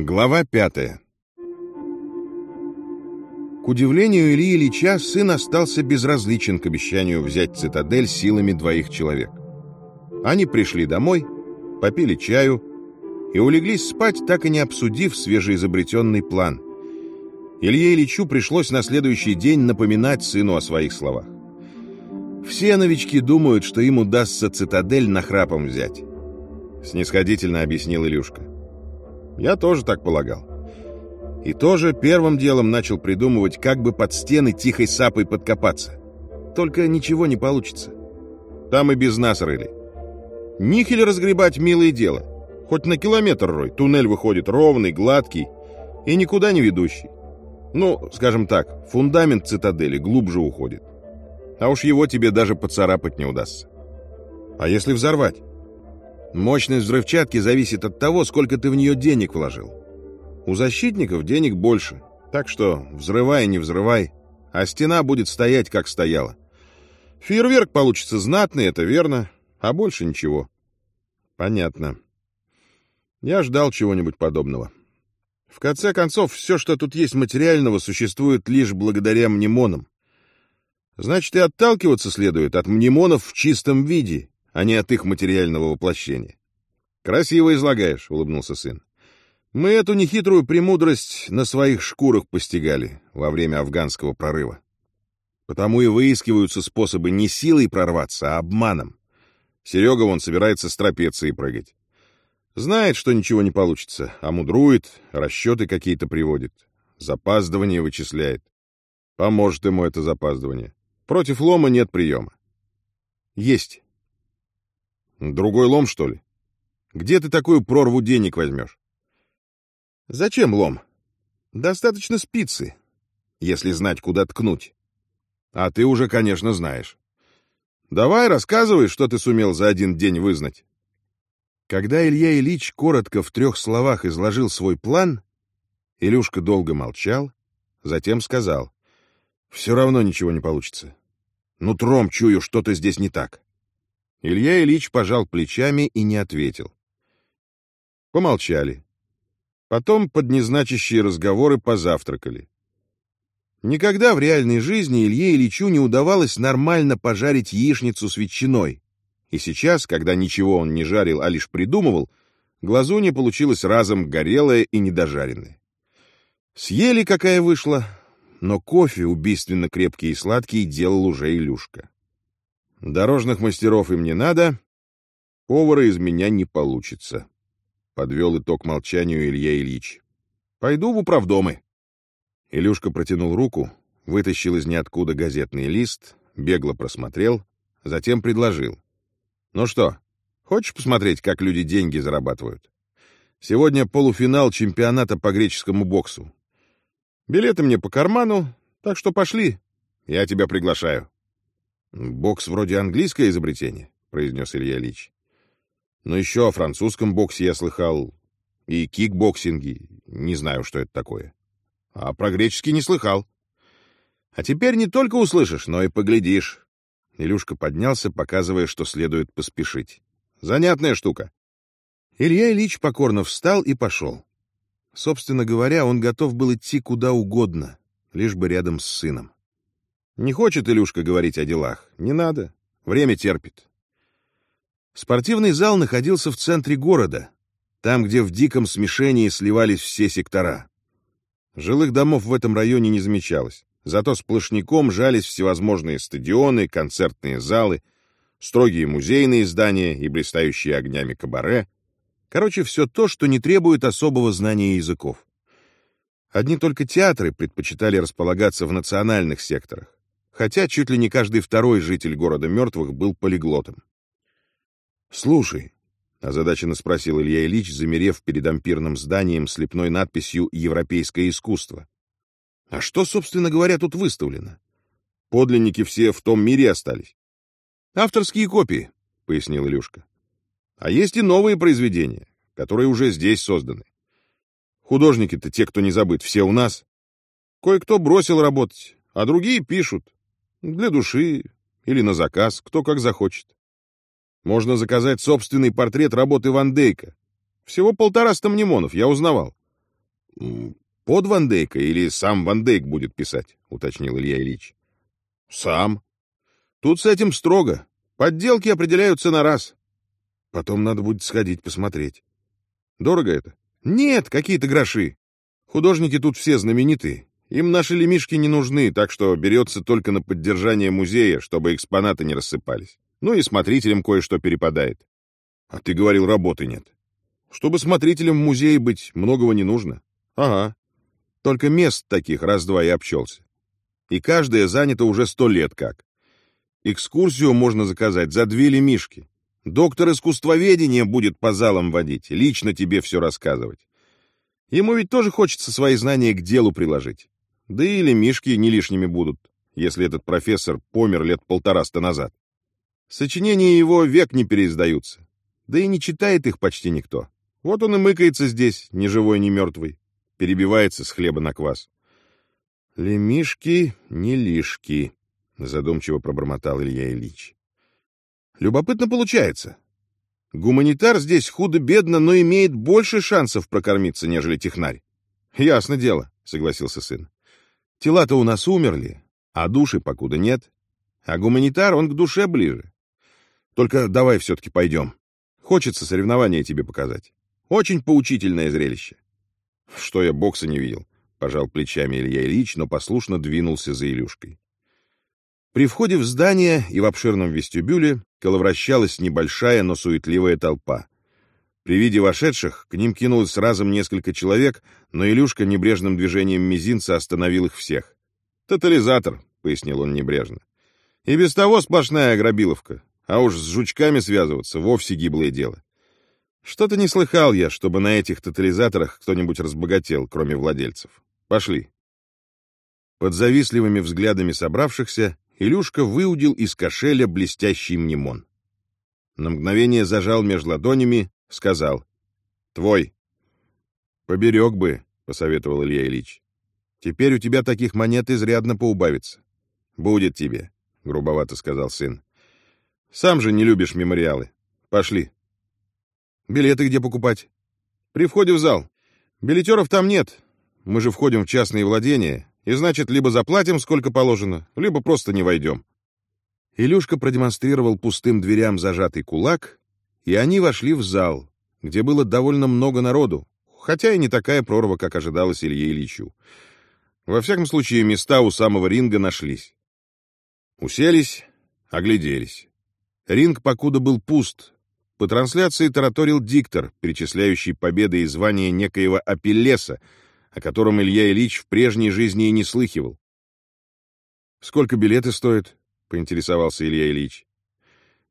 Глава пятая К удивлению Ильи Ильича, сын остался безразличен к обещанию взять цитадель силами двоих человек. Они пришли домой, попили чаю и улеглись спать, так и не обсудив свежеизобретенный план. Илье Ильичу пришлось на следующий день напоминать сыну о своих словах. «Все новички думают, что им удастся цитадель нахрапом взять», — снисходительно объяснил Илюшка. Я тоже так полагал. И тоже первым делом начал придумывать, как бы под стены тихой сапой подкопаться. Только ничего не получится. Там и без нас рыли. Нихель разгребать милое дело. Хоть на километр рой, туннель выходит ровный, гладкий и никуда не ведущий. Ну, скажем так, фундамент цитадели глубже уходит. А уж его тебе даже поцарапать не удастся. А если взорвать? Мощность взрывчатки зависит от того, сколько ты в нее денег вложил. У защитников денег больше, так что взрывай, не взрывай, а стена будет стоять, как стояла. Фейерверк получится знатный, это верно, а больше ничего. Понятно. Я ждал чего-нибудь подобного. В конце концов, все, что тут есть материального, существует лишь благодаря мнемонам. Значит, и отталкиваться следует от мнемонов в чистом виде, а не от их материального воплощения. «Красиво излагаешь», — улыбнулся сын. «Мы эту нехитрую премудрость на своих шкурах постигали во время афганского прорыва. Потому и выискиваются способы не силой прорваться, а обманом. Серега вон собирается с трапецией прыгать. Знает, что ничего не получится, а мудрует, расчеты какие-то приводит, запаздывание вычисляет. Поможет ему это запаздывание. Против лома нет приема. Есть. Другой лом, что ли? Где ты такую прорву денег возьмешь? Зачем лом? Достаточно спицы, если знать, куда ткнуть. А ты уже, конечно, знаешь. Давай, рассказывай, что ты сумел за один день вызнать. Когда Илья Ильич коротко в трех словах изложил свой план, Илюшка долго молчал, затем сказал, «Все равно ничего не получится. Нутром чую, что-то здесь не так. Илья Ильич пожал плечами и не ответил. Помолчали. Потом под незначащие разговоры позавтракали. Никогда в реальной жизни Илье Ильичу не удавалось нормально пожарить яичницу с ветчиной. И сейчас, когда ничего он не жарил, а лишь придумывал, глазунья получилась разом горелая и недожаренная. Съели, какая вышла, но кофе, убийственно крепкий и сладкий, делал уже Илюшка. Дорожных мастеров им не надо, повара из меня не получится. Подвел итог молчанию Илья Ильич. Пойду в управдомы. Илюшка протянул руку, вытащил из ниоткуда газетный лист, бегло просмотрел, затем предложил. «Ну что, хочешь посмотреть, как люди деньги зарабатывают? Сегодня полуфинал чемпионата по греческому боксу. Билеты мне по карману, так что пошли, я тебя приглашаю». «Бокс вроде английское изобретение», — произнес Илья Ильич. «Но еще о французском боксе я слыхал. И кикбоксинге. Не знаю, что это такое. А про греческий не слыхал. А теперь не только услышишь, но и поглядишь». Илюшка поднялся, показывая, что следует поспешить. «Занятная штука». Илья Ильич покорно встал и пошел. Собственно говоря, он готов был идти куда угодно, лишь бы рядом с сыном. Не хочет Илюшка говорить о делах. Не надо. Время терпит. Спортивный зал находился в центре города, там, где в диком смешении сливались все сектора. Жилых домов в этом районе не замечалось, зато сплошняком жались всевозможные стадионы, концертные залы, строгие музейные здания и блистающие огнями кабаре. Короче, все то, что не требует особого знания языков. Одни только театры предпочитали располагаться в национальных секторах хотя чуть ли не каждый второй житель города мертвых был полиглотом. «Слушай», — озадаченно спросил Илья Ильич, замерев перед ампирным зданием с лепной надписью «Европейское искусство». «А что, собственно говоря, тут выставлено? Подлинники все в том мире остались». «Авторские копии», — пояснил Илюшка. «А есть и новые произведения, которые уже здесь созданы. Художники-то те, кто не забыт, все у нас. Кое-кто бросил работать, а другие пишут, для души или на заказ, кто как захочет. Можно заказать собственный портрет работы Ван Дейка. Всего полтора стамнемонов, я узнавал. под Ван Дейка или сам Ван Дейк будет писать, уточнил Илья Ильич. Сам. Тут с этим строго. Подделки определяются на раз. Потом надо будет сходить посмотреть. Дорого это? Нет, какие-то гроши. Художники тут все знаменитые. Им наши лемишки не нужны, так что берется только на поддержание музея, чтобы экспонаты не рассыпались. Ну и смотрителям кое-что перепадает. А ты говорил, работы нет. Чтобы смотрителем в музее быть, многого не нужно. Ага. Только мест таких раз-два и обчелся. И каждое занято уже сто лет как. Экскурсию можно заказать за две лемишки. Доктор искусствоведения будет по залам водить, лично тебе все рассказывать. Ему ведь тоже хочется свои знания к делу приложить. Да и лемишки не лишними будут, если этот профессор помер лет полтораста назад. Сочинения его век не переиздаются. Да и не читает их почти никто. Вот он и мыкается здесь, ни живой, ни мертвый. Перебивается с хлеба на квас. «Лемишки, не лишки», — задумчиво пробормотал Илья Ильич. «Любопытно получается. Гуманитар здесь худо-бедно, но имеет больше шансов прокормиться, нежели технарь». «Ясно дело», — согласился сын. «Тела-то у нас умерли, а души покуда нет. А гуманитар, он к душе ближе. Только давай все-таки пойдем. Хочется соревнования тебе показать. Очень поучительное зрелище». «Что я бокса не видел?» — пожал плечами Илья Ильич, но послушно двинулся за Илюшкой. При входе в здание и в обширном вестибюле коловращалась небольшая, но суетливая толпа. При виде вошедших к ним кинулось разом несколько человек, но Илюшка небрежным движением мизинца остановил их всех. «Тотализатор», — пояснил он небрежно. «И без того сплошная грабиловка, а уж с жучками связываться вовсе гиблое дело. Что-то не слыхал я, чтобы на этих тотализаторах кто-нибудь разбогател, кроме владельцев. Пошли. Под завистливыми взглядами собравшихся Илюшка выудил из кошеля блестящий мнемон. На мгновение зажал между ладонями, сказал «Твой». «Поберег бы», — посоветовал Илья Ильич. «Теперь у тебя таких монет изрядно поубавится». «Будет тебе», — грубовато сказал сын. «Сам же не любишь мемориалы. Пошли». «Билеты где покупать?» «При входе в зал. Билетеров там нет, мы же входим в частные владения, и значит, либо заплатим, сколько положено, либо просто не войдем. Илюшка продемонстрировал пустым дверям зажатый кулак, и они вошли в зал, где было довольно много народу, хотя и не такая прорва, как ожидалось Илье Ильичу. Во всяком случае, места у самого ринга нашлись. Уселись, огляделись. Ринг покуда был пуст. По трансляции тараторил диктор, перечисляющий победы и звания некоего Апеллеса, о котором Илья Ильич в прежней жизни и не слыхивал. «Сколько билеты стоят?» — поинтересовался Илья Ильич.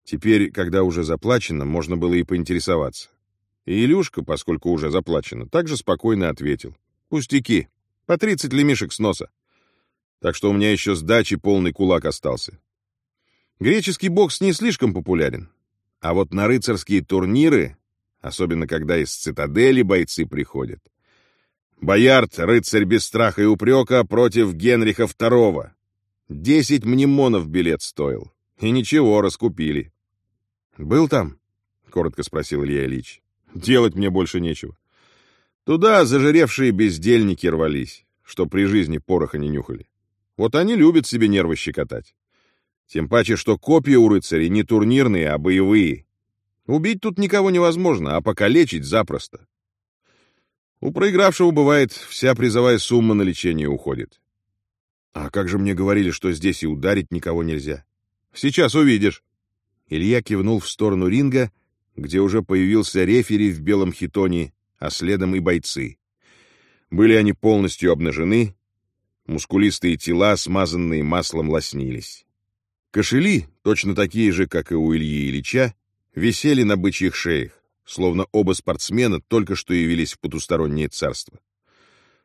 Теперь, когда уже заплачено, можно было и поинтересоваться. И Илюшка, поскольку уже заплачено, также спокойно ответил. «Пустяки. По тридцать лемешек с носа. Так что у меня еще сдачи полный кулак остался. Греческий бокс не слишком популярен. А вот на рыцарские турниры, особенно когда из цитадели бойцы приходят, Боярд, рыцарь без страха и упрека, против Генриха II. Десять мнемонов билет стоил. И ничего, раскупили. «Был там?» — коротко спросил Илья Ильич. «Делать мне больше нечего. Туда зажиревшие бездельники рвались, что при жизни пороха не нюхали. Вот они любят себе нервы щекотать. Тем паче, что копья у рыцарей не турнирные, а боевые. Убить тут никого невозможно, а покалечить запросто. У проигравшего, бывает, вся призовая сумма на лечение уходит. А как же мне говорили, что здесь и ударить никого нельзя? Сейчас увидишь. Илья кивнул в сторону ринга, где уже появился рефери в белом хитоне, а следом и бойцы. Были они полностью обнажены, мускулистые тела, смазанные маслом, лоснились. Кошели, точно такие же, как и у Ильи Ильича, висели на бычьих шеях словно оба спортсмена только что явились в потустороннее царство.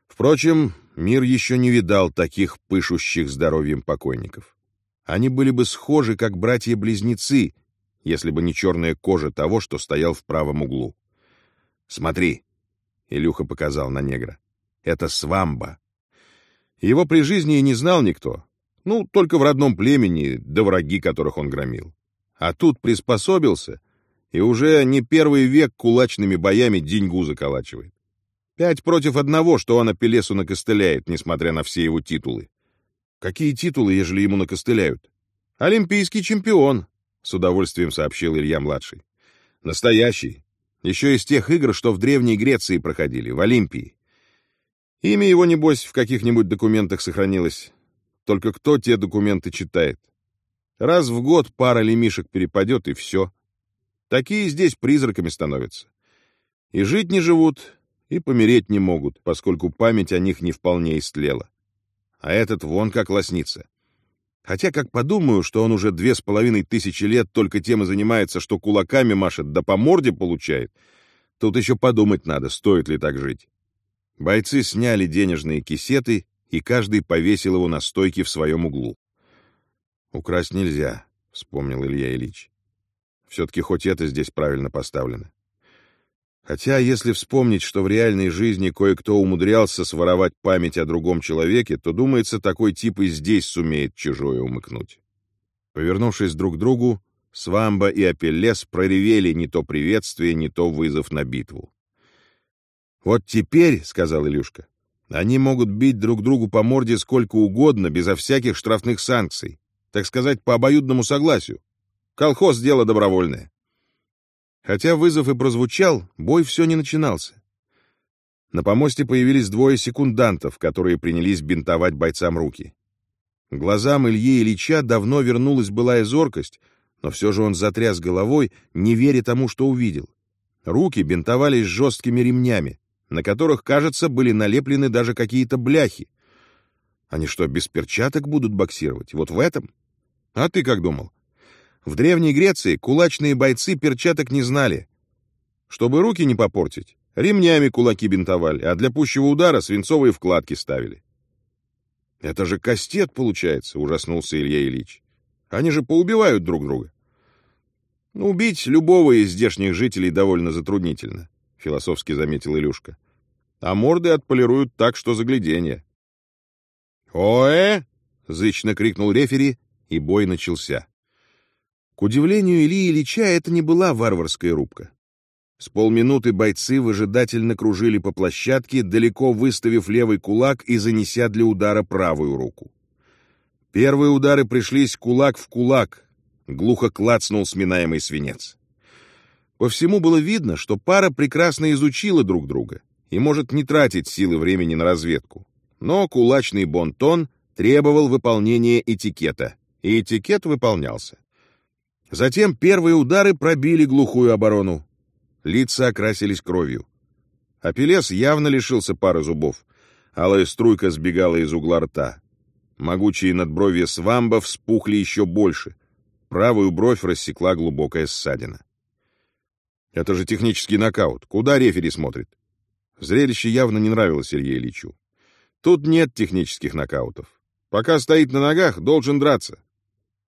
Впрочем, мир еще не видал таких пышущих здоровьем покойников. Они были бы схожи, как братья-близнецы, если бы не черная кожа того, что стоял в правом углу. «Смотри!» — Илюха показал на негра. «Это свамба!» Его при жизни и не знал никто. Ну, только в родном племени, да враги, которых он громил. А тут приспособился — и уже не первый век кулачными боями деньгу заколачивает. Пять против одного, что он Апеллесу накостыляет, несмотря на все его титулы. Какие титулы, ежели ему накостыляют? Олимпийский чемпион, с удовольствием сообщил Илья-младший. Настоящий. Еще из тех игр, что в Древней Греции проходили, в Олимпии. Имя его, небось, в каких-нибудь документах сохранилось. Только кто те документы читает? Раз в год пара лемишек перепадет, и все. Такие здесь призраками становятся. И жить не живут, и помереть не могут, поскольку память о них не вполне истлела. А этот вон как лоснится. Хотя, как подумаю, что он уже две с половиной тысячи лет только тем и занимается, что кулаками машет, да по морде получает, тут еще подумать надо, стоит ли так жить. Бойцы сняли денежные кисеты, и каждый повесил его на стойке в своем углу. «Украсть нельзя», — вспомнил Илья Ильич. «Все-таки хоть это здесь правильно поставлено. Хотя, если вспомнить, что в реальной жизни кое-кто умудрялся своровать память о другом человеке, то, думается, такой тип и здесь сумеет чужое умыкнуть. Повернувшись друг к другу, Свамба и Апеллес проревели не то приветствие, не то вызов на битву. «Вот теперь, — сказал Илюшка, — они могут бить друг другу по морде сколько угодно, безо всяких штрафных санкций, так сказать, по обоюдному согласию. Колхоз — дело добровольное. Хотя вызов и прозвучал, бой все не начинался. На помосте появились двое секундантов, которые принялись бинтовать бойцам руки. Глазам Ильи Ильича давно вернулась былая зоркость, но все же он затряс головой, не веря тому, что увидел. Руки бинтовались жесткими ремнями, на которых, кажется, были налеплены даже какие-то бляхи. Они что, без перчаток будут боксировать? Вот в этом? А ты как думал? В Древней Греции кулачные бойцы перчаток не знали. Чтобы руки не попортить, ремнями кулаки бинтовали, а для пущего удара свинцовые вкладки ставили. «Это же кастет, получается», — ужаснулся Илья Ильич. «Они же поубивают друг друга». «Ну, убить любого из здешних жителей довольно затруднительно», — философски заметил Илюшка. «А морды отполируют так, что загляденье». «Оэ!» — зычно крикнул рефери, и бой начался. Удивлению Ильи Ильича, это не была варварская рубка. С полминуты бойцы выжидательно кружили по площадке, далеко выставив левый кулак и занеся для удара правую руку. Первые удары пришлись кулак в кулак, глухо клацнул сминаемый свинец. По всему было видно, что пара прекрасно изучила друг друга и может не тратить силы времени на разведку. Но кулачный бонтон требовал выполнения этикета, и этикет выполнялся. Затем первые удары пробили глухую оборону. Лица окрасились кровью. Апеллес явно лишился пары зубов. Алая струйка сбегала из угла рта. Могучие надбровья свамба вспухли еще больше. Правую бровь рассекла глубокая ссадина. Это же технический нокаут. Куда рефери смотрит? Зрелище явно не нравилось Илье Ильичу. Тут нет технических нокаутов. Пока стоит на ногах, должен драться.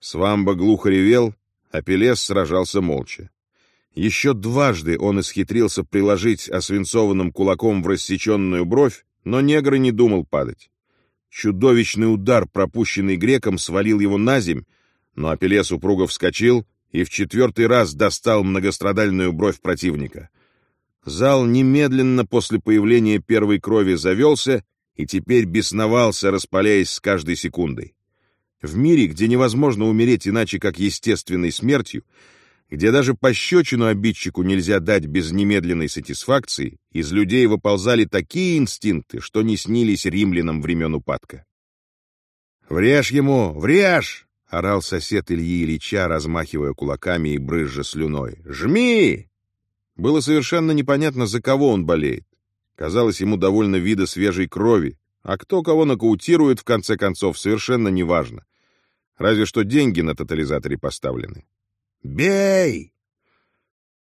Свамба глухо ревел, Апеллес сражался молча. Еще дважды он исхитрился приложить освинцованным кулаком в рассеченную бровь, но негр не думал падать. Чудовищный удар, пропущенный греком, свалил его на земь, но Апеллес упруго вскочил и в четвертый раз достал многострадальную бровь противника. Зал немедленно после появления первой крови завелся и теперь бесновался, распаляясь с каждой секундой. В мире, где невозможно умереть иначе, как естественной смертью, где даже пощечину обидчику нельзя дать без немедленной сатисфакции, из людей выползали такие инстинкты, что не снились римлянам времен упадка. «Врежь ему! Врежь!» — орал сосед Ильи Ильича, размахивая кулаками и брызжа слюной. «Жми!» Было совершенно непонятно, за кого он болеет. Казалось ему довольно вида свежей крови, а кто кого нокаутирует, в конце концов, совершенно неважно. Разве что деньги на тотализаторе поставлены. «Бей!»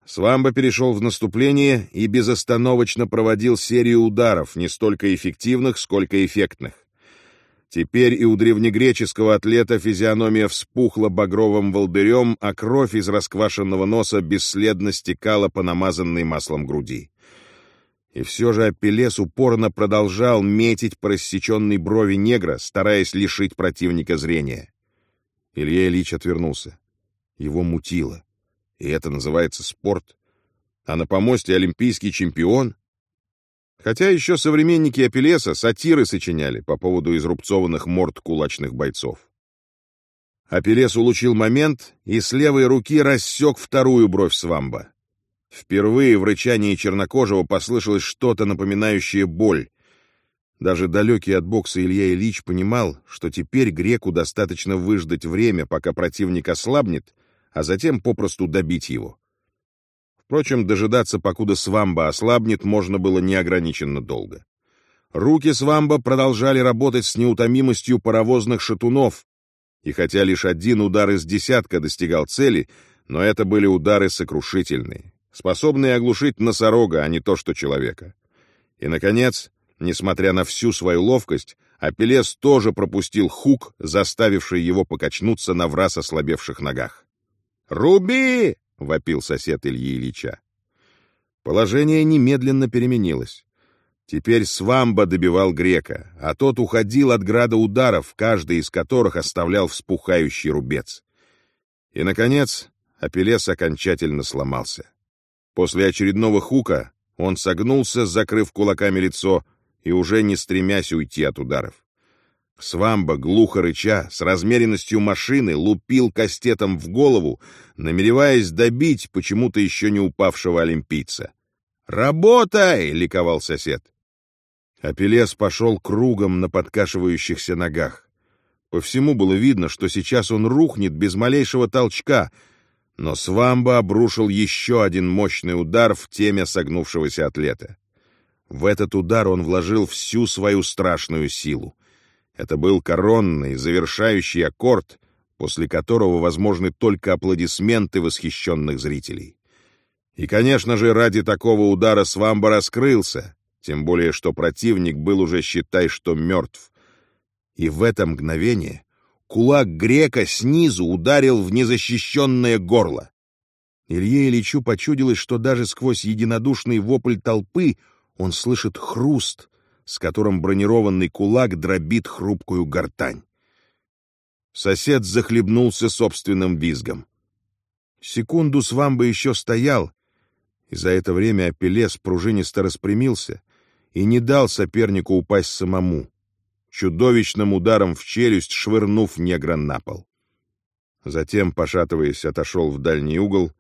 Свамба перешел в наступление и безостановочно проводил серию ударов, не столько эффективных, сколько эффектных. Теперь и у древнегреческого атлета физиономия вспухла багровым волдырем, а кровь из расквашенного носа бесследно стекала по намазанной маслом груди. И все же Апеллес упорно продолжал метить по рассеченной брови негра, стараясь лишить противника зрения. Илья Ильич отвернулся. Его мутило. И это называется спорт. А на помосте олимпийский чемпион? Хотя еще современники Апеллеса сатиры сочиняли по поводу изрубцованных морд кулачных бойцов. Апеллес улучил момент и с левой руки рассек вторую бровь Свамба. Впервые в рычании чернокожего послышалось что-то напоминающее боль. Даже далекий от бокса Илья Ильич понимал, что теперь греку достаточно выждать время, пока противник ослабнет, а затем попросту добить его. Впрочем, дожидаться, покуда Свамба ослабнет, можно было неограниченно долго. Руки Свамба продолжали работать с неутомимостью паровозных шатунов, и хотя лишь один удар из десятка достигал цели, но это были удары сокрушительные, способные оглушить носорога, а не то что человека. И, наконец, несмотря на всю свою ловкость, Апеллес тоже пропустил хук, заставивший его покачнуться на враз ослабевших ногах. «Руби!» — вопил сосед Ильи Ильича. Положение немедленно переменилось. Теперь Свамба добивал грека, а тот уходил от града ударов, каждый из которых оставлял вспухающий рубец. И, наконец, Апеллес окончательно сломался. После очередного хука он согнулся, закрыв кулаками лицо, и уже не стремясь уйти от ударов. Свамба, глухо рыча, с размеренностью машины, лупил кастетом в голову, намереваясь добить почему-то еще не упавшего олимпийца. «Работай!» — ликовал сосед. Апеллес пошел кругом на подкашивающихся ногах. По всему было видно, что сейчас он рухнет без малейшего толчка, но Свамба обрушил еще один мощный удар в теме согнувшегося атлета. В этот удар он вложил всю свою страшную силу. Это был коронный, завершающий аккорд, после которого возможны только аплодисменты восхищенных зрителей. И, конечно же, ради такого удара Свамба раскрылся, тем более что противник был уже, считай, что мертв. И в это мгновение кулак грека снизу ударил в незащищенное горло. Илье Ильичу почудилось, что даже сквозь единодушный вопль толпы он слышит хруст, с которым бронированный кулак дробит хрупкую гортань. Сосед захлебнулся собственным визгом. Секунду Свамба еще стоял, и за это время Апеллес пружинисто распрямился и не дал сопернику упасть самому, чудовищным ударом в челюсть швырнув негра на пол. Затем, пошатываясь, отошел в дальний угол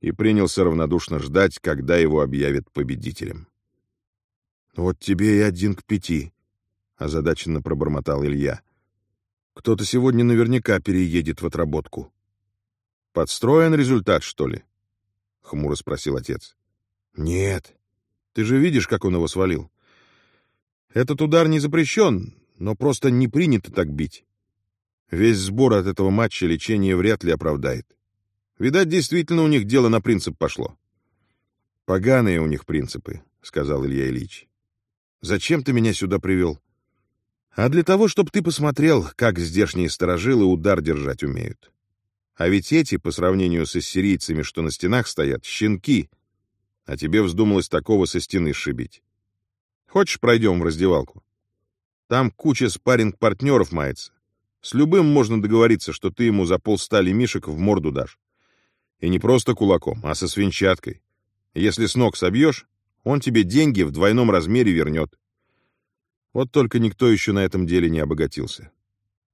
и принялся равнодушно ждать, когда его объявят победителем. «Вот тебе и один к пяти», — озадаченно пробормотал Илья. «Кто-то сегодня наверняка переедет в отработку». «Подстроен результат, что ли?» — хмуро спросил отец. «Нет. Ты же видишь, как он его свалил. Этот удар не запрещен, но просто не принято так бить. Весь сбор от этого матча лечение вряд ли оправдает. Видать, действительно у них дело на принцип пошло». «Поганые у них принципы», — сказал Илья Ильич. Зачем ты меня сюда привел? А для того, чтобы ты посмотрел, как здешние сторожилы удар держать умеют. А ведь эти, по сравнению с ассирийцами, что на стенах стоят, щенки. А тебе вздумалось такого со стены сшибить. Хочешь, пройдем в раздевалку? Там куча спарринг-партнеров мается. С любым можно договориться, что ты ему за полстали мишек в морду дашь. И не просто кулаком, а со свинчаткой. Если с ног собьешь, он тебе деньги в двойном размере вернет. Вот только никто еще на этом деле не обогатился.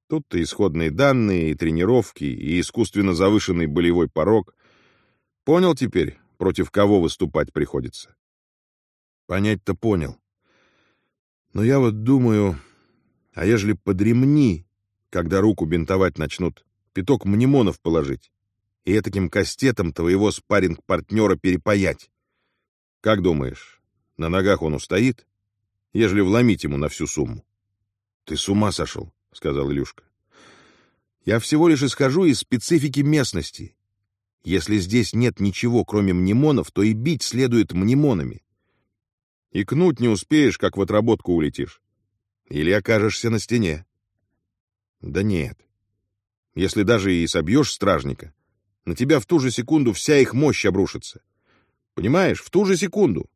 Тут-то исходные данные, и тренировки, и искусственно завышенный болевой порог. Понял теперь, против кого выступать приходится? Понять-то понял. Но я вот думаю, а ежели подремни, когда руку бинтовать начнут, пяток мнемонов положить и этаким кастетом твоего спарринг-партнера перепаять. Как думаешь, на ногах он устоит, ежели вломить ему на всю сумму? — Ты с ума сошел, — сказал Илюшка. — Я всего лишь исхожу из специфики местности. Если здесь нет ничего, кроме мнемонов, то и бить следует мнемонами. И кнуть не успеешь, как в отработку улетишь. Или окажешься на стене. Да нет. Если даже и собьешь стражника, на тебя в ту же секунду вся их мощь обрушится. — Понимаешь, в ту же секунду.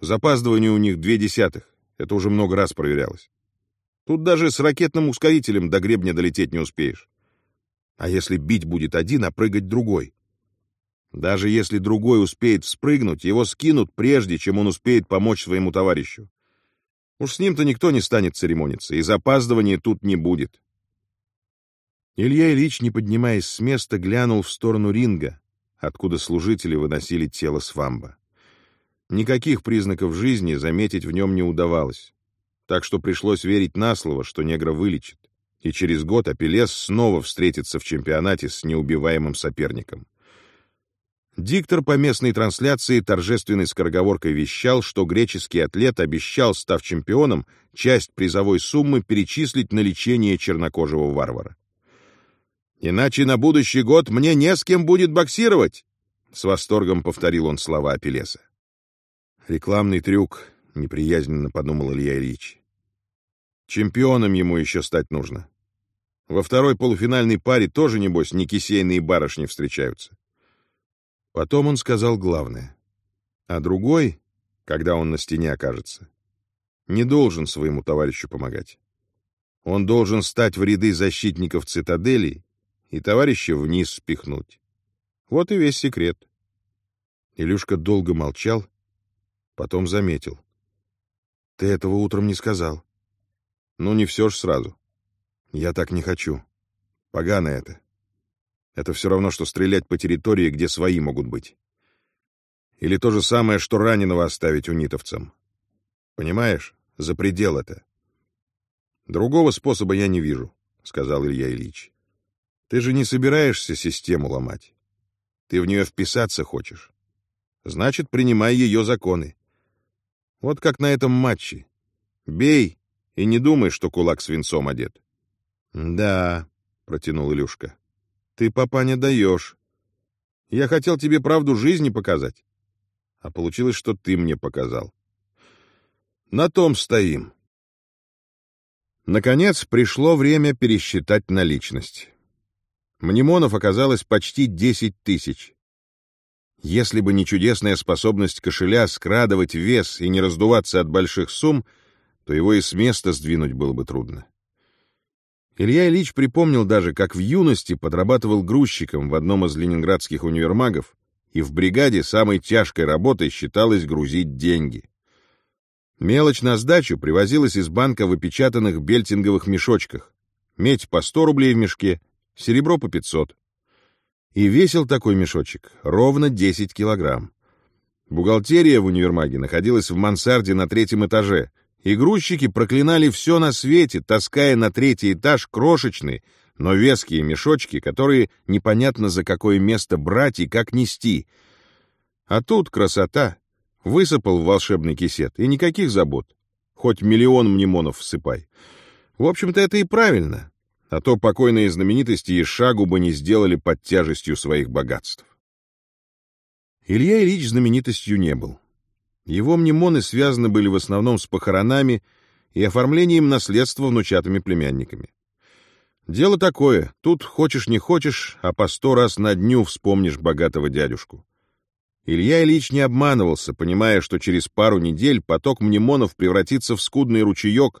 Запаздывание у них две десятых. Это уже много раз проверялось. Тут даже с ракетным ускорителем до гребня долететь не успеешь. А если бить будет один, а прыгать другой? Даже если другой успеет спрыгнуть, его скинут прежде, чем он успеет помочь своему товарищу. Уж с ним-то никто не станет церемониться, и запаздывания тут не будет. Илья Ильич, не поднимаясь с места, глянул в сторону ринга, откуда служители выносили тело Свамба. Никаких признаков жизни заметить в нем не удавалось, так что пришлось верить на слово, что негра вылечит, и через год Апеллес снова встретится в чемпионате с неубиваемым соперником. Диктор по местной трансляции торжественной скороговоркой вещал, что греческий атлет обещал, став чемпионом, часть призовой суммы перечислить на лечение чернокожего варвара. «Иначе на будущий год мне не с кем будет боксировать!» С восторгом повторил он слова Апеллеса. «Рекламный трюк», — неприязненно подумал Илья Ильич. «Чемпионом ему еще стать нужно. Во второй полуфинальной паре тоже, небось, не кисейные барышни встречаются. Потом он сказал главное. А другой, когда он на стене окажется, не должен своему товарищу помогать. Он должен стать в ряды защитников цитадели и товарища вниз спихнуть. Вот и весь секрет. Илюшка долго молчал, потом заметил. — Ты этого утром не сказал. — Ну, не все ж сразу. Я так не хочу. Погано это. Это все равно, что стрелять по территории, где свои могут быть. Или то же самое, что раненого оставить унитовцам. Понимаешь? За предел это. Другого способа я не вижу, — сказал Илья Ильич. Ты же не собираешься систему ломать. Ты в нее вписаться хочешь. Значит, принимай ее законы. Вот как на этом матче. Бей и не думай, что кулак свинцом одет. — Да, — протянул Илюшка. Ты, папа, не даешь. Я хотел тебе правду жизни показать. А получилось, что ты мне показал. На том стоим. Наконец, пришло время пересчитать наличность. Мнемонов оказалось почти десять тысяч. Если бы не чудесная способность кошеля скрадывать вес и не раздуваться от больших сумм, то его и с места сдвинуть было бы трудно. Илья Ильич припомнил даже, как в юности подрабатывал грузчиком в одном из ленинградских универмагов, и в бригаде самой тяжкой работой считалось грузить деньги. Мелочь на сдачу привозилась из банка в опечатанных бельтинговых мешочках. Медь по 100 рублей в мешке, серебро по 500. И весил такой мешочек ровно 10 килограмм. Бухгалтерия в универмаге находилась в мансарде на третьем этаже — и грузчики проклинали все на свете, таская на третий этаж крошечные, но веские мешочки, которые непонятно за какое место брать и как нести. А тут красота. Высыпал в волшебный кисет, и никаких забот. Хоть миллион мнемонов всыпай. В общем-то, это и правильно. А то покойные знаменитости и шагу бы не сделали под тяжестью своих богатств. Илья Ильич знаменитостью не был. Его мнемоны связаны были в основном с похоронами и оформлением наследства внучатыми племянниками. Дело такое, тут хочешь не хочешь, а по сто раз на дню вспомнишь богатого дядюшку. Илья Ильич не обманывался, понимая, что через пару недель поток мнемонов превратится в скудный ручеек,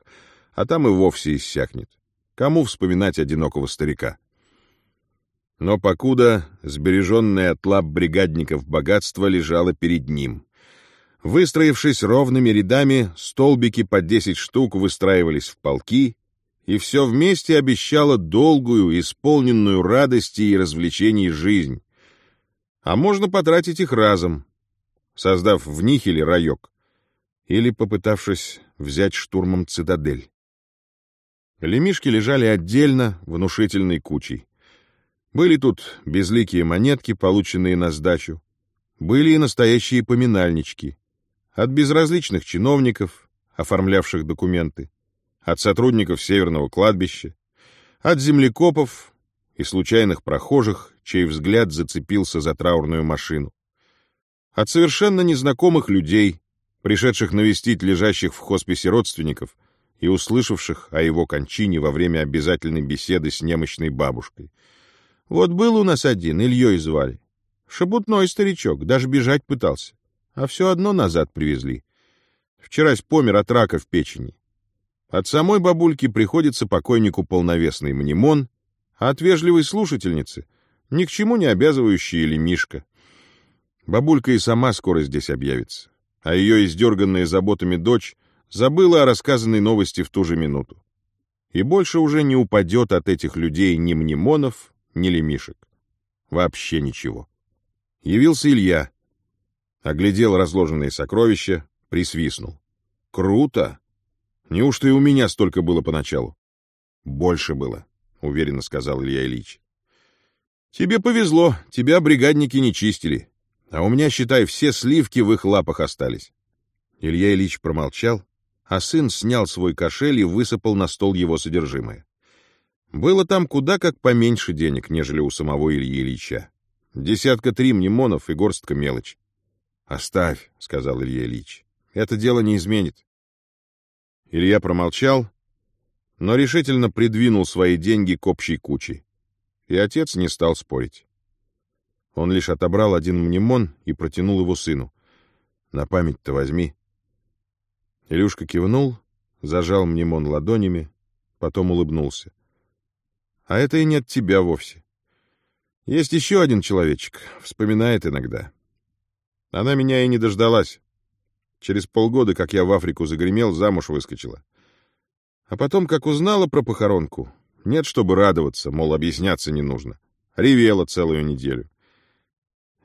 а там и вовсе иссякнет. Кому вспоминать одинокого старика? Но покуда сбереженное от лап бригадников богатство лежало перед ним — Выстроившись ровными рядами, столбики по десять штук выстраивались в полки, и все вместе обещало долгую, исполненную радости и развлечений жизнь. А можно потратить их разом, создав в Нихеле райок, или попытавшись взять штурмом цитадель. Лемишки лежали отдельно, внушительной кучей. Были тут безликие монетки, полученные на сдачу, были и настоящие поминальнички — от безразличных чиновников, оформлявших документы, от сотрудников Северного кладбища, от землекопов и случайных прохожих, чей взгляд зацепился за траурную машину, от совершенно незнакомых людей, пришедших навестить лежащих в хосписе родственников и услышавших о его кончине во время обязательной беседы с немощной бабушкой. Вот был у нас один, Ильей звали. Шебутной старичок, даже бежать пытался а все одно назад привезли. Вчерась помер от рака в печени. От самой бабульки приходится покойнику полновесный мнемон, а от вежливой слушательницы ни к чему не обязывающий или мишка. Бабулька и сама скоро здесь объявится, а ее издерганная заботами дочь забыла о рассказанной новости в ту же минуту. И больше уже не упадет от этих людей ни мнемонов, ни лемишек. Вообще ничего. Явился Илья. Оглядел разложенные сокровища, присвистнул. Круто! Неужто и у меня столько было поначалу? Больше было, уверенно сказал Илья Ильич. Тебе повезло, тебя бригадники не чистили. А у меня, считай, все сливки в их лапах остались. Илья Ильич промолчал, а сын снял свой кошель и высыпал на стол его содержимое. Было там куда как поменьше денег, нежели у самого Ильи Ильича. Десятка три мнемонов и горстка мелочь. «Оставь», — сказал Илья Ильич. «Это дело не изменит». Илья промолчал, но решительно придвинул свои деньги к общей куче. И отец не стал спорить. Он лишь отобрал один мнемон и протянул его сыну. «На память-то возьми». Илюшка кивнул, зажал мнемон ладонями, потом улыбнулся. «А это и не от тебя вовсе. Есть еще один человечек, вспоминает иногда. Она меня и не дождалась. Через полгода, как я в Африку загремел, замуж выскочила. А потом, как узнала про похоронку, нет, чтобы радоваться, мол, объясняться не нужно. Ревела целую неделю.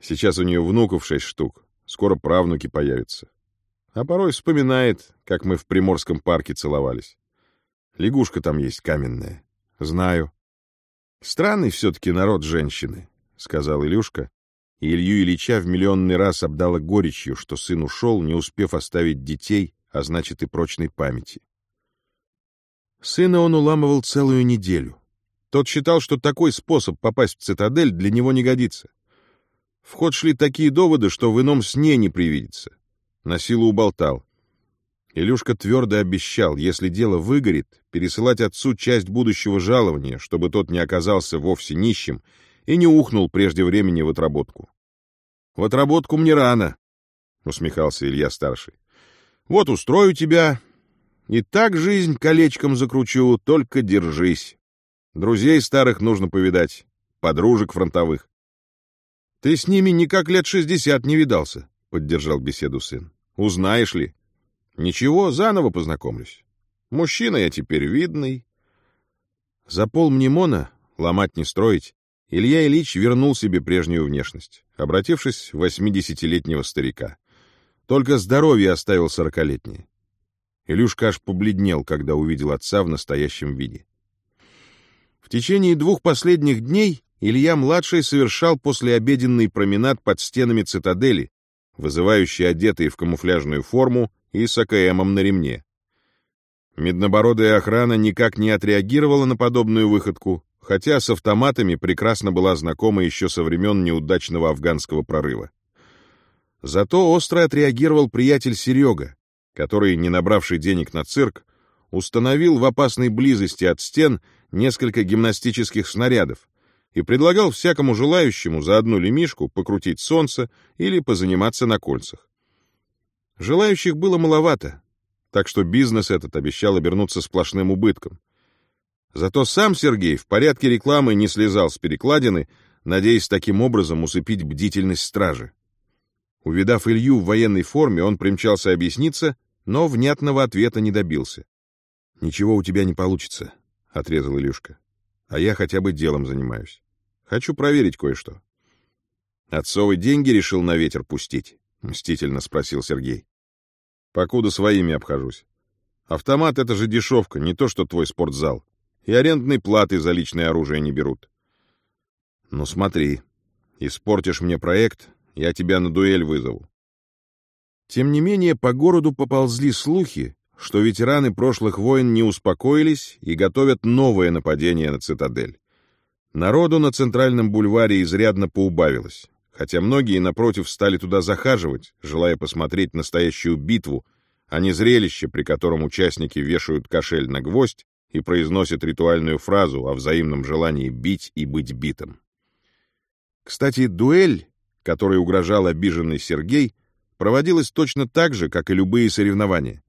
Сейчас у нее внуков шесть штук, скоро правнуки появятся. А порой вспоминает, как мы в Приморском парке целовались. Лягушка там есть каменная. Знаю. Странный все-таки народ женщины, — сказал Илюшка, и Илью Ильича в миллионный раз обдала горечью, что сын ушел, не успев оставить детей, а значит и прочной памяти. Сына он уламывал целую неделю. Тот считал, что такой способ попасть в цитадель для него не годится. В ход шли такие доводы, что в ином сне не привидится. На силу уболтал. Илюшка твердо обещал, если дело выгорит, пересылать отцу часть будущего жалования, чтобы тот не оказался вовсе нищим и не ухнул прежде времени в отработку. «В отработку мне рано», — усмехался Илья-старший. «Вот устрою тебя, и так жизнь колечком закручу, только держись. Друзей старых нужно повидать, подружек фронтовых». «Ты с ними никак лет шестьдесят не видался», — поддержал беседу сын. «Узнаешь ли?» Ничего, заново познакомлюсь. Мужчина я теперь видный. За пол мнемона, ломать не строить, Илья Ильич вернул себе прежнюю внешность, обратившись в восьмидесятилетнего старика. Только здоровье оставил сорокалетнее. Илюшка аж побледнел, когда увидел отца в настоящем виде. В течение двух последних дней Илья-младший совершал послеобеденный променад под стенами цитадели, вызывающий одетые в камуфляжную форму и с АКМом на ремне. Меднобородая охрана никак не отреагировала на подобную выходку, хотя с автоматами прекрасно была знакома еще со времен неудачного афганского прорыва. Зато остро отреагировал приятель Серега, который, не набравший денег на цирк, установил в опасной близости от стен несколько гимнастических снарядов и предлагал всякому желающему за одну лемишку покрутить солнце или позаниматься на кольцах. Желающих было маловато, так что бизнес этот обещал обернуться сплошным убытком. Зато сам Сергей в порядке рекламы не слезал с перекладины, надеясь таким образом усыпить бдительность стражи. Увидав Илью в военной форме, он примчался объясниться, но внятного ответа не добился. «Ничего у тебя не получится», — отрезал Илюшка. «А я хотя бы делом занимаюсь. Хочу проверить кое-что». «Отцовы деньги решил на ветер пустить?» — мстительно спросил Сергей. «Покуда своими обхожусь. Автомат — это же дешевка, не то что твой спортзал. И арендной платы за личное оружие не берут». «Ну смотри, испортишь мне проект, я тебя на дуэль вызову». Тем не менее, по городу поползли слухи, что ветераны прошлых войн не успокоились и готовят новое нападение на цитадель. Народу на центральном бульваре изрядно поубавилось хотя многие, напротив, стали туда захаживать, желая посмотреть настоящую битву, а не зрелище, при котором участники вешают кошель на гвоздь и произносят ритуальную фразу о взаимном желании бить и быть битым. Кстати, дуэль, которой угрожал обиженный Сергей, проводилась точно так же, как и любые соревнования.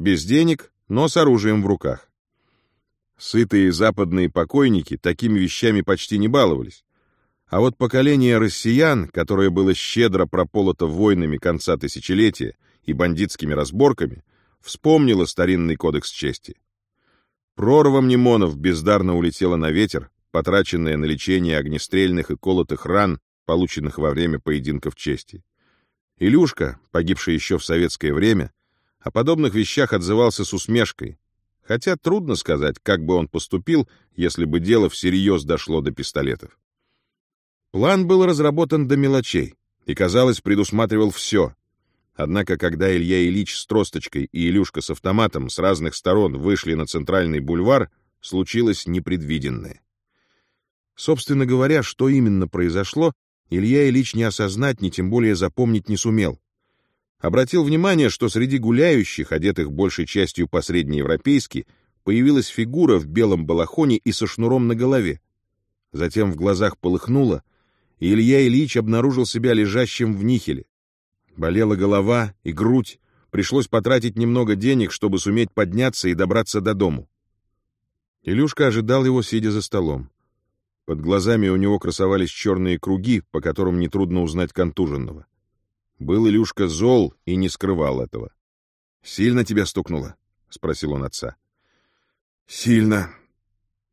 Без денег, но с оружием в руках. Сытые западные покойники такими вещами почти не баловались, А вот поколение россиян, которое было щедро прополото войнами конца тысячелетия и бандитскими разборками, вспомнило старинный кодекс чести. Прорва мнемонов бездарно улетела на ветер, потраченная на лечение огнестрельных и колотых ран, полученных во время поединков чести. Илюшка, погибший еще в советское время, о подобных вещах отзывался с усмешкой, хотя трудно сказать, как бы он поступил, если бы дело всерьез дошло до пистолетов. План был разработан до мелочей и, казалось, предусматривал все. Однако, когда Илья Ильич с тросточкой и Илюшка с автоматом с разных сторон вышли на центральный бульвар, случилось непредвиденное. Собственно говоря, что именно произошло, Илья Ильич не осознать, ни тем более запомнить не сумел. Обратил внимание, что среди гуляющих, одетых большей частью по-среднеевропейски, появилась фигура в белом балахоне и со шнуром на голове. Затем в глазах полыхнуло, и Илья Ильич обнаружил себя лежащим в нихеле. Болела голова и грудь, пришлось потратить немного денег, чтобы суметь подняться и добраться до дому. Илюшка ожидал его, сидя за столом. Под глазами у него красовались черные круги, по которым нетрудно узнать контуженного. Был Илюшка зол и не скрывал этого. «Сильно тебя стукнуло?» — спросил он отца. «Сильно».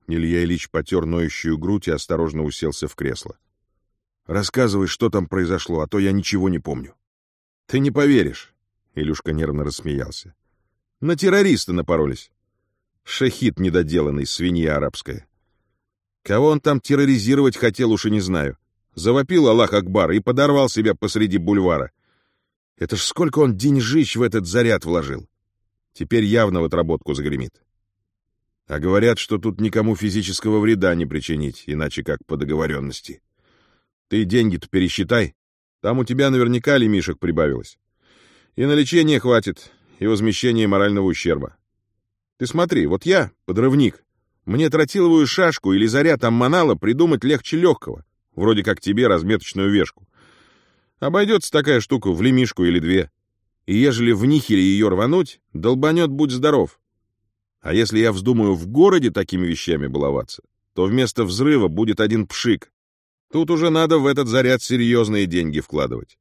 Илья Ильич потер ноющую грудь и осторожно уселся в кресло. Рассказывай, что там произошло, а то я ничего не помню. Ты не поверишь, Илюшка нервно рассмеялся. На террориста напоролись. Шахид недоделанный, свинья арабская. Кого он там терроризировать хотел, уж и не знаю. Завопил Аллах Акбар и подорвал себя посреди бульвара. Это ж сколько он деньжищ в этот заряд вложил. Теперь явно в отработку загремит. А говорят, что тут никому физического вреда не причинить, иначе как по договоренности. Ты деньги-то пересчитай. Там у тебя наверняка лимишек прибавилось. И на лечение хватит, и возмещение морального ущерба. Ты смотри, вот я, подрывник, мне тротиловую шашку или заряд аммонала придумать легче легкого, вроде как тебе разметочную вешку. Обойдется такая штука в лимишку или две. И ежели в нихеле ее рвануть, долбанет будь здоров. А если я вздумаю в городе такими вещами баловаться, то вместо взрыва будет один пшик, Тут уже надо в этот заряд серьезные деньги вкладывать,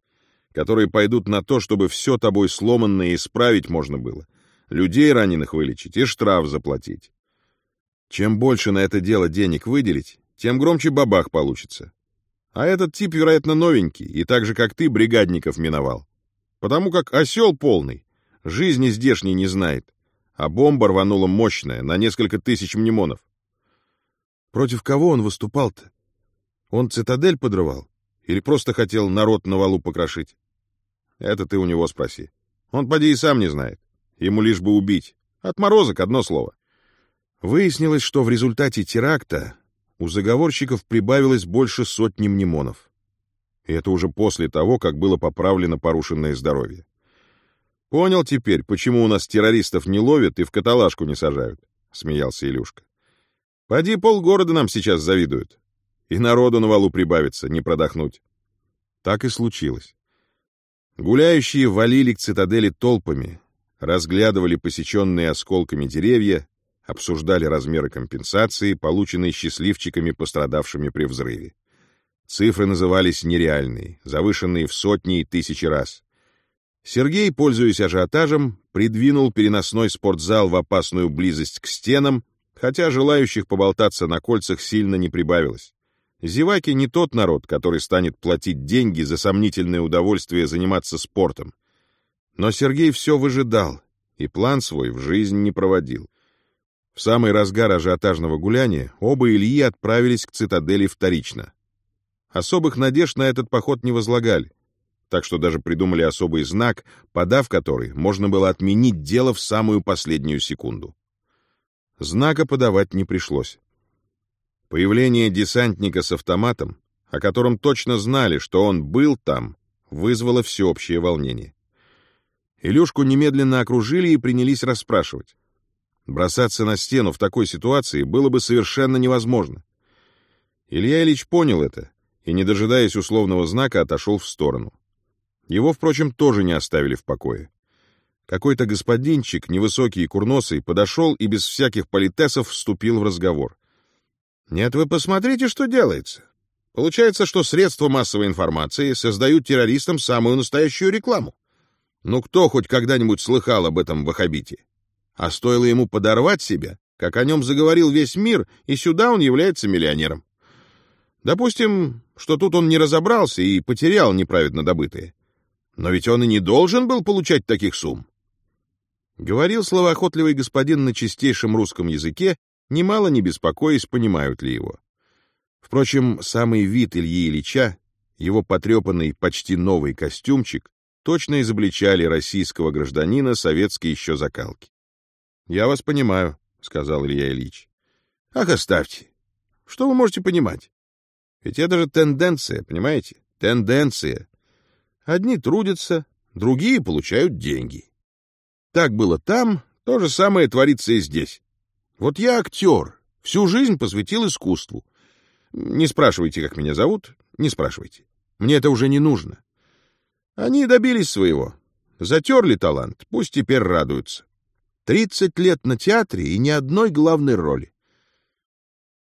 которые пойдут на то, чтобы все тобой сломанное исправить можно было, людей раненых вылечить и штраф заплатить. Чем больше на это дело денег выделить, тем громче бабах получится. А этот тип, вероятно, новенький, и так же, как ты, бригадников миновал. Потому как осел полный, жизни здешней не знает, а бомба рванула мощная, на несколько тысяч мнемонов. Против кого он выступал-то? Он цитадель подрывал? Или просто хотел народ на валу покрошить? Это ты у него спроси. Он поди и сам не знает. Ему лишь бы убить. Отморозок, одно слово. Выяснилось, что в результате теракта у заговорщиков прибавилось больше сотни мнемонов. И это уже после того, как было поправлено порушенное здоровье. «Понял теперь, почему у нас террористов не ловят и в каталажку не сажают», — смеялся Илюшка. «Поди полгорода нам сейчас завидуют и народу на валу прибавится, не продохнуть. Так и случилось. Гуляющие валили к цитадели толпами, разглядывали посеченные осколками деревья, обсуждали размеры компенсации, полученные счастливчиками, пострадавшими при взрыве. Цифры назывались нереальные, завышенные в сотни и тысячи раз. Сергей, пользуясь ажиотажем, придвинул переносной спортзал в опасную близость к стенам, хотя желающих поболтаться на кольцах сильно не прибавилось. Зеваки не тот народ, который станет платить деньги за сомнительное удовольствие заниматься спортом. Но Сергей все выжидал и план свой в жизнь не проводил. В самый разгар ажиотажного гуляния оба Ильи отправились к цитадели вторично. Особых надежд на этот поход не возлагали, так что даже придумали особый знак, подав который, можно было отменить дело в самую последнюю секунду. Знака подавать не пришлось. Появление десантника с автоматом, о котором точно знали, что он был там, вызвало всеобщее волнение. Илюшку немедленно окружили и принялись расспрашивать. Бросаться на стену в такой ситуации было бы совершенно невозможно. Илья Ильич понял это и, не дожидаясь условного знака, отошел в сторону. Его, впрочем, тоже не оставили в покое. Какой-то господинчик, невысокий и курносый, подошел и без всяких политесов вступил в разговор. Нет, вы посмотрите, что делается. Получается, что средства массовой информации создают террористам самую настоящую рекламу. Ну кто хоть когда-нибудь слыхал об этом ваххабите? А стоило ему подорвать себя, как о нем заговорил весь мир, и сюда он является миллионером. Допустим, что тут он не разобрался и потерял неправедно добытые. Но ведь он и не должен был получать таких сумм. Говорил словоохотливый господин на чистейшем русском языке, немало не беспокоясь, понимают ли его. Впрочем, самый вид Ильи Ильича, его потрепанный, почти новый костюмчик, точно изобличали российского гражданина советской еще закалки. «Я вас понимаю», — сказал Илья Ильич. «Ах, оставьте. Что вы можете понимать? Ведь это же тенденция, понимаете? Тенденция. Одни трудятся, другие получают деньги. Так было там, то же самое творится и здесь. Вот я актер, всю жизнь посвятил искусству. Не спрашивайте, как меня зовут, не спрашивайте. Мне это уже не нужно. Они добились своего. Затерли талант, пусть теперь радуются. Тридцать лет на театре и ни одной главной роли.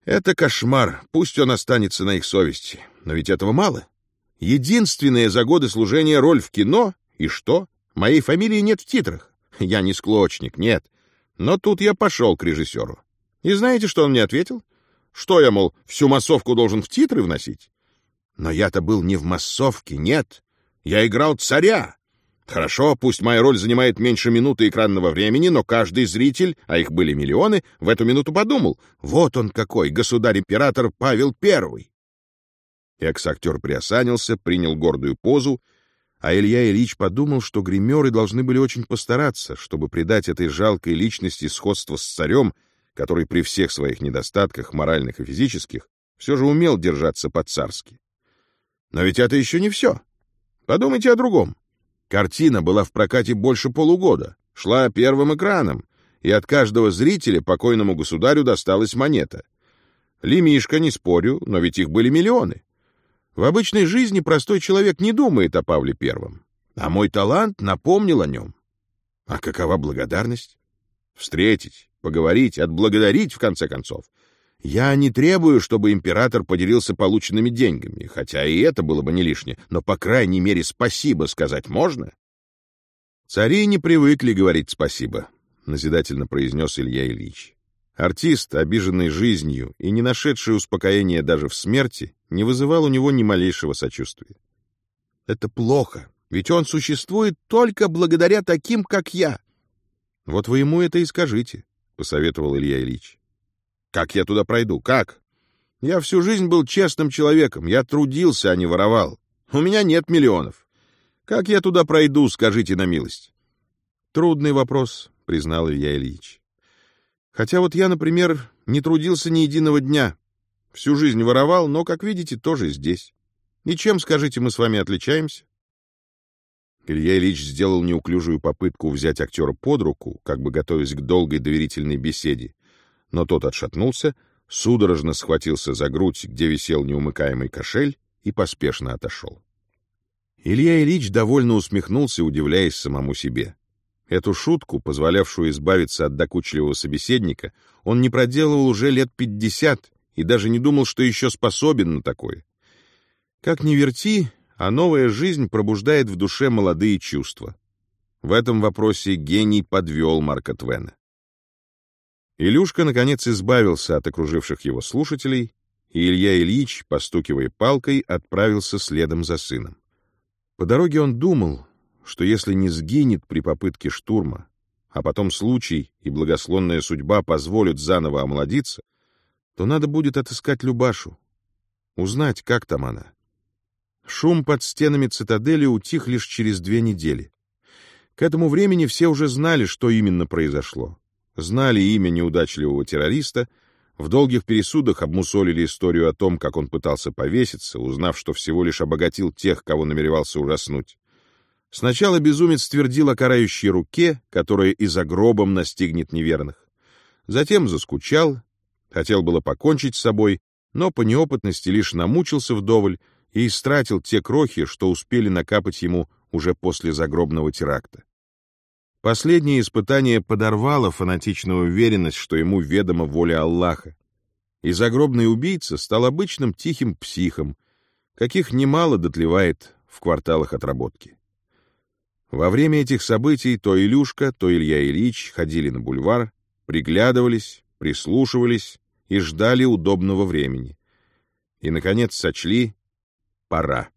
Это кошмар, пусть он останется на их совести. Но ведь этого мало. Единственная за годы служения роль в кино, и что? Моей фамилии нет в титрах. Я не склочник, нет. Но тут я пошел к режиссеру. И знаете, что он мне ответил? Что я, мол, всю массовку должен в титры вносить? Но я-то был не в массовке, нет. Я играл царя, Хорошо, пусть моя роль занимает меньше минуты экранного времени, но каждый зритель, а их были миллионы, в эту минуту подумал, вот он какой, государь-император Павел I. Экс-актер приосанился, принял гордую позу, а Илья Ильич подумал, что гримеры должны были очень постараться, чтобы придать этой жалкой личности сходство с царем, который при всех своих недостатках, моральных и физических, все же умел держаться по-царски. Но ведь это еще не все. Подумайте о другом. Картина была в прокате больше полугода, шла первым экраном, и от каждого зрителя покойному государю досталась монета. Лимишка, не спорю, но ведь их были миллионы. В обычной жизни простой человек не думает о Павле Первом, а мой талант напомнил о нем. А какова благодарность? Встретить, поговорить, отблагодарить, в конце концов. Я не требую, чтобы император поделился полученными деньгами, хотя и это было бы не лишнее, но, по крайней мере, спасибо сказать можно? Цари не привыкли говорить спасибо, — назидательно произнес Илья Ильич. Артист, обиженный жизнью и не нашедший успокоения даже в смерти, не вызывал у него ни малейшего сочувствия. Это плохо, ведь он существует только благодаря таким, как я. Вот вы ему это и скажите, — посоветовал Илья Ильич. Как я туда пройду? Как? Я всю жизнь был честным человеком, я трудился, а не воровал. У меня нет миллионов. Как я туда пройду, скажите на милость? Трудный вопрос, признал Илья Ильич. Хотя вот я, например, не трудился ни единого дня. Всю жизнь воровал, но, как видите, тоже здесь. И чем, скажите, мы с вами отличаемся? Илья Ильич сделал неуклюжую попытку взять актера под руку, как бы готовясь к долгой доверительной беседе, но тот отшатнулся, судорожно схватился за грудь, где висел неумыкаемый кошель, и поспешно отошел. Илья Ильич довольно усмехнулся, удивляясь самому себе. Эту шутку, позволявшую избавиться от докучливого собеседника, он не проделывал уже лет пятьдесят и даже не думал, что еще способен на такое. Как ни верти, а новая жизнь пробуждает в душе молодые чувства. В этом вопросе гений подвел Марка Твена. Илюшка, наконец, избавился от окруживших его слушателей, и Илья Ильич, постукивая палкой, отправился следом за сыном. По дороге он думал, что если не сгинет при попытке штурма, а потом случай и благословная судьба позволят заново омолодиться, то надо будет отыскать Любашу, узнать, как там она. Шум под стенами цитадели утих лишь через две недели. К этому времени все уже знали, что именно произошло знали имя неудачливого террориста, в долгих пересудах обмусолили историю о том, как он пытался повеситься, узнав, что всего лишь обогатил тех, кого намеревался ужаснуть. Сначала безумец твердил о карающей руке, которая и за гробом настигнет неверных. Затем заскучал, хотел было покончить с собой, но по неопытности лишь намучился вдоволь и истратил те крохи, что успели накапать ему уже после загробного теракта. Последнее испытание подорвало фанатичную уверенность, что ему ведома воля Аллаха. и загробный убийца стал обычным тихим психом, каких немало дотлевает в кварталах отработки. Во время этих событий то Илюшка, то Илья Ильич ходили на бульвар, приглядывались, прислушивались и ждали удобного времени. И, наконец, сочли — пора.